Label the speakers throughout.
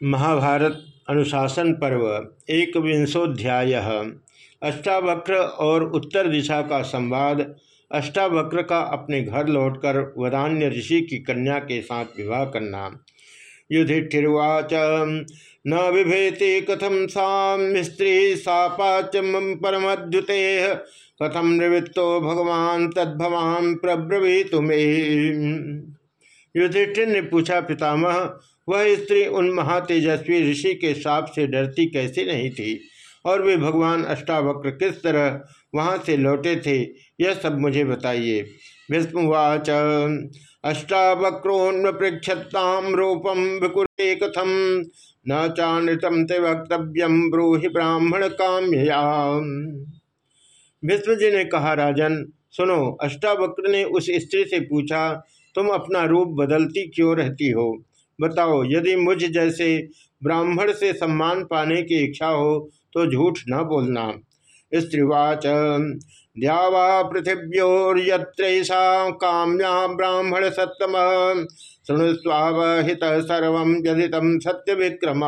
Speaker 1: महाभारत अनुशासन पर्व एक विंशोध्याय अष्टावक्र और उत्तर दिशा का संवाद, अष्टावक्र का अपने घर लौटकर वदान्य ऋषि की कन्या के साथ विवाह करना। युधिष्ठिर्वाच, न विभेति कथम सा स्त्री सापाच परमद्युते कथम निवृत्तो भगवान तद्भवान प्रब्रवी तुम्हें युधिष्ठिर ने पूछा, पितामह वह स्त्री उन महातेजस्वी ऋषि के साप से डरती कैसे नहीं थी? और वे भगवान अष्टावक्र किस तरह वहाँ से लौटे थे, यह सब मुझे बताइए। भीष्मवाच अष्टावक्रोन्न पृक्षताम रूपम विकुले कथम न चानृतम ते वक्तव्यम ब्रूहि ब्राह्मण काम्यया भीष्म जी ने कहा, राजन, सुनो, अष्टावक्र ने उस स्त्री से पूछा, तुम अपना रूप बदलती क्यों रहती हो? बताओ, यदि मुझ जैसे ब्राह्मण से सम्मान पाने की इच्छा हो तो झूठ न बोलना। स्त्रीवाच, द्यावा पृथिव्योर्यत्रैषा काम्या ब्राह्मण सत्तम। शृणुस्वावहित सर्व व्यधितम सत्य विक्रम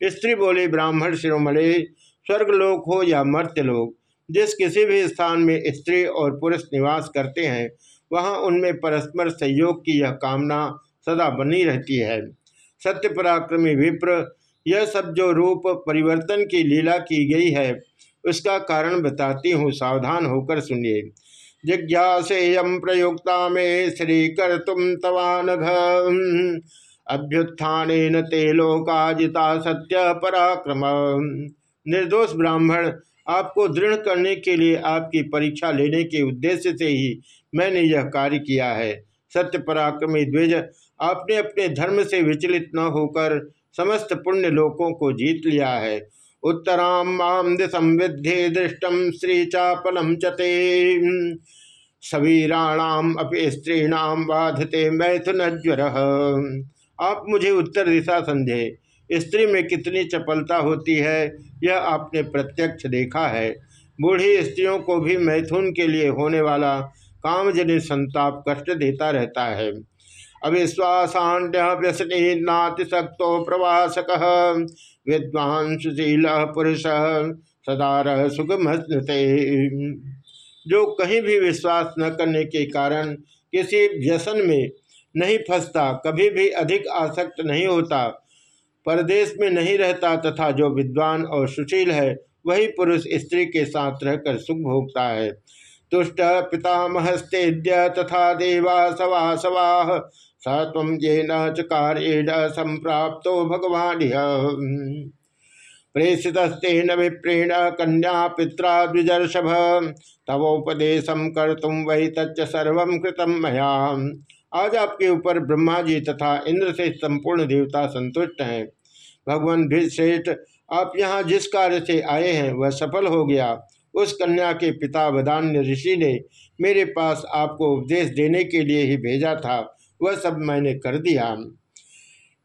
Speaker 1: स्त्री बोली, ब्राह्मण शिरोमणे, स्वर्गलोक हो या मर्त्यलोक, जिस किसी भी स्थान में स्त्री और पुरुष निवास करते हैं, वहाँ उनमें परस्पर सहयोग की यह कामना सदा बनी रहती है। सत्य पराक्रमी विप्र, यह सब जो रूप परिवर्तन की लीला की गई है, उसका कारण बताती हूँ, सावधान होकर सुनिए। जिज्ञासेयम प्रयुक्ता में श्री कर तुम तवान अभ्युत्थान ते लोकाजिता सत्य पराक्रम। निर्दोष ब्राह्मण, आपको दृढ़ करने के लिए आपकी परीक्षा लेने के उद्देश्य से ही मैंने यह कार्य किया है। सत्य पराक्रमी द्विज आपने अपने धर्म से विचलित न होकर समस्त पुण्य लोकों को जीत लिया है। उत्तराम माम दिशम दृष्टम श्री चापलम चते सवीराणाम अपि स्त्रीणाम बाधते मैथुन ज्वर। आप मुझे उत्तर दिशा समझे स्त्री में कितनी चपलता होती है, यह आपने प्रत्यक्ष देखा है। बूढ़ी स्त्रियों को भी मैथुन के लिए होने वाला कामजनित संताप कष्ट देता रहता है। अविश्वासाण्य व्यसनी नातिशक्तो प्रवासक। विद्वान सुशील पुरुष सदार सुगम जो कहीं भी विश्वास न करने के कारण किसी व्यसन में नहीं फंसता, कभी भी अधिक आसक्त नहीं होता, परदेश में नहीं रहता तथा जो विद्वान और सुशील है, वही पुरुष स्त्री के साथ रहकर सुख भोगता है। तुष्ट पितामहस्तेद्य तथा देवा सवा सवा। स ये न चकारेण संप्राप्तो भगवान प्रेषितस्तेन विप्रेण कन्या पिता द्विजर्षभ। तवोपदेशम कर तुम वही तच्च सर्व कृतम मया। आज आपके ऊपर ब्रह्मा जी तथा इंद्र से संपूर्ण देवता संतुष्ट हैं। भगवान श्रेष्ठ आप यहाँ जिस कार्य से आए हैं, वह सफल हो गया। उस कन्या के पिता वदान्य ऋषि ने मेरे पास आपको उपदेश देने के लिए ही भेजा था। वह सब मैंने कर दिया।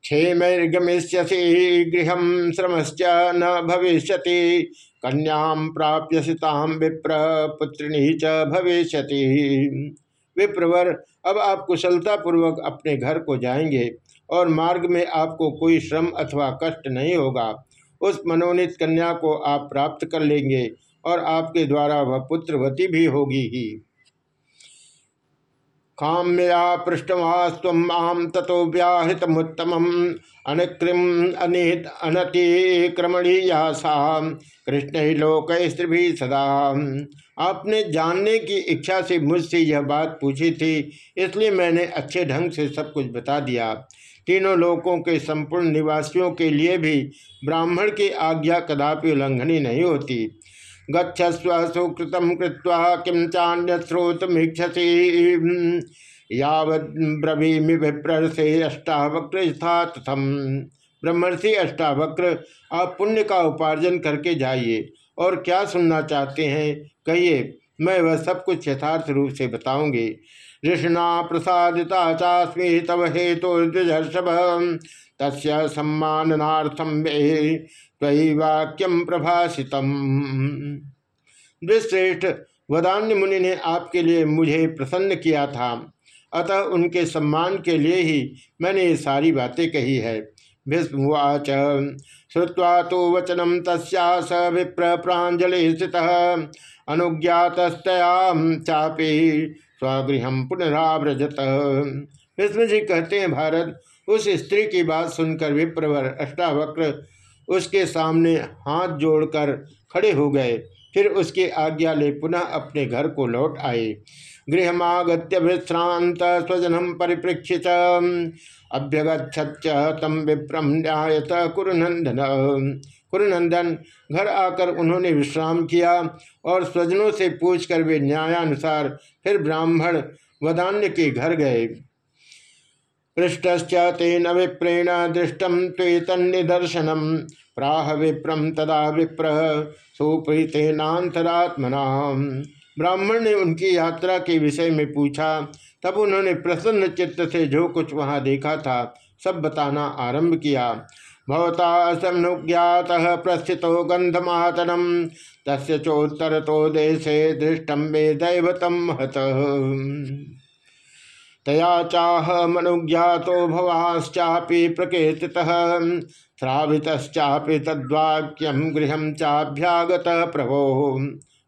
Speaker 1: क्षेमर्गमिष्यसी गृह श्रमश्च न भविष्य कन्याम प्राप्य सिताम विप्र, पुत्रिणी च भविष्य विप्रवर, अब आप कुशलता पूर्वक अपने घर को जाएँगे और मार्ग में आपको कोई श्रम अथवा कष्ट नहीं होगा। उस मनोनीत कन्या को आप प्राप्त कर लेंगे। और आपके द्वारा वह पुत्रवती भी होगी ही। काम्या पृष्ठवास्व आम तथो व्याहृतमुत्तम अनक्रिम अनित अनतिक्रमणीया सा कृष्ण ही लोक स्त्री सदा। आपने जानने की इच्छा से मुझसे यह बात पूछी थी, इसलिए मैंने अच्छे ढंग से सब कुछ बता दिया। तीनों लोकों के संपूर्ण निवासियों के लिए भी ब्राह्मण की आज्ञा कदापि उल्लंघनी नहीं होती। गच्छस्व सुकृतम कृत्वा किम चान्य स्रोतमीक्षसी यावद्रवीमि विप्र से अष्टावक्र था तथम ब्रह्मर्षि अष्टावक्र, आप पुण्य का उपार्जन करके जाइए और क्या सुनना चाहते हैं? कहिए, मैं वह सब कुछ यथार्थ रूप से बताऊँगी। ऋषिना प्रसादिता चास्मी तव हेतु द्विजर्षभ तस् सम्मानार्थम वाक्यम प्रभाषितम। विश्रेष्ठ वदान्य मुनि ने आपके लिए मुझे प्रसन्न किया था। अतः उनके सम्मान के लिए ही मैंने ये सारी बातें कही है। भीष्मवाच श्रुवा तो वचनम तस्या स विप्र प्राजल स्थित। अनुज्ञातस्तया चापी स्वगृह पुनराव्रजत। भीष्म जी कहते हैं, भारत, उस स्त्री की बात सुनकर विप्रवर अष्टावक्र उसके सामने हाथ जोड़कर खड़े हो गए। फिर उसकी आज्ञा ले पुनः अपने घर को लौट आए। गृहमागत्य विश्रांत स्वजनम परिप्रेक्षित अभ्यगछत तम विप्रम न्यायत कुरुनंदन। कुरुनंदन घर आकर उन्होंने विश्राम किया और स्वजनों से पूछकर वे न्यायानुसार फिर ब्राह्मण वदान्य के घर गए। पृष्ठश्च तेन विप्रेण दृष्टम त्वेतन्निदर्शनम प्राह विप्रम तदा विप्र सुप्रीतेनातरात्मना ब्राह्मण ने उनकी यात्रा के विषय में पूछा, तब उन्होंने प्रसन्न चित्त से जो कुछ वहाँ देखा था, सब बताना आरंभ किया। भवता समुज्ञात प्रस्थितो गंधमातनम तस्य चोत्तर तो देशे दृष्टम मे दैवतम महत। तया चाह मनुज्ञातो भवाश्चापि प्रकृति श्रावितश्चापि तद्वाक्यम गृह चाभ्यागत प्रभो।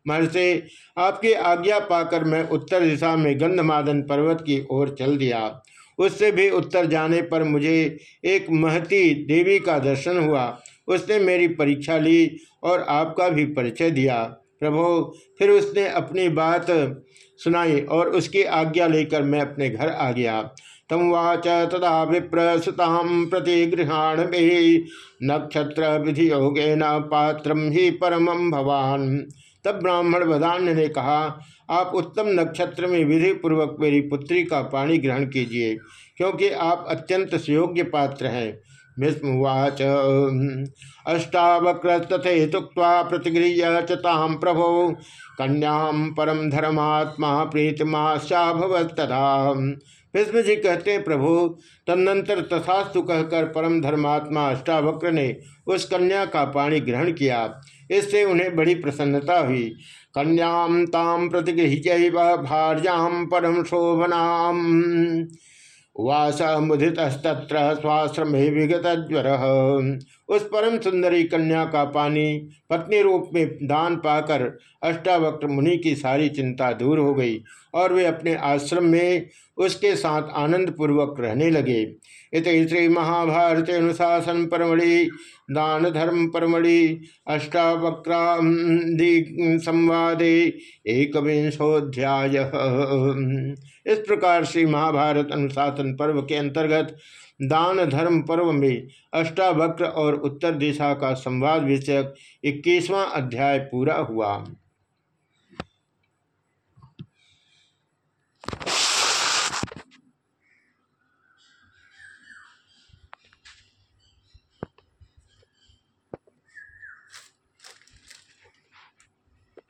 Speaker 1: महर्षि, आपकी आज्ञा पाकर मैं उत्तर दिशा में गंधमादन पर्वत की ओर चल दिया। उससे भी उत्तर जाने पर मुझे एक महती देवी का दर्शन हुआ। उसने मेरी परीक्षा ली और आपका भी परिचय दिया। प्रभो, फिर उसने अपनी बात सुनाई और उसकी आज्ञा लेकर मैं अपने घर आ गया। तम वाच तदा विप्र सुताम प्रतिगृहाण में। नक्षत्र विधि योगे न पात्र ही परम भवान। तब ब्राह्मण वदान्य ने कहा, आप उत्तम नक्षत्र में विधि पूर्वक मेरी पुत्री का पानी ग्रहण कीजिए, क्योंकि आप अत्यंत सुयोग्य पात्र हैं। भीष्मवाच अष्टावक्रस्तथे तुक्ता प्रतिगृह्य चताम प्रभो। कन्याम परम धर्मात्मा प्रीतमाशाभवस्तथा भीष्म जी कहते, प्रभु, तदनंतर तथास्तु कहकर परम धर्मात्मा अष्टावक्र ने उस कन्या का पाणी ग्रहण किया। इससे उन्हें बड़ी प्रसन्नता हुई। कन्याम ताम प्रतिगृह भार्याम परम शोभनाम। वास मुदितस्तत्र स्वाश्रम विगत ज्वर उस परम सुंदरी कन्या का पानी पत्नी रूप में दान पाकर अष्टावक्र मुनि की सारी चिंता दूर हो गई और वे अपने आश्रम में उसके साथ आनंद पूर्वक रहने लगे। इत श्री महाभारत अनुशासन परमणि दान धर्म परमणि अष्टावक्रादि संवादे एक विंशोध्याय इस प्रकार श्री महाभारत अनुशासन पर्व के अंतर्गत दान धर्म पर्व में अष्टावक्र और उत्तर दिशा का संवाद विषयक इक्कीसवां अध्याय पूरा हुआ।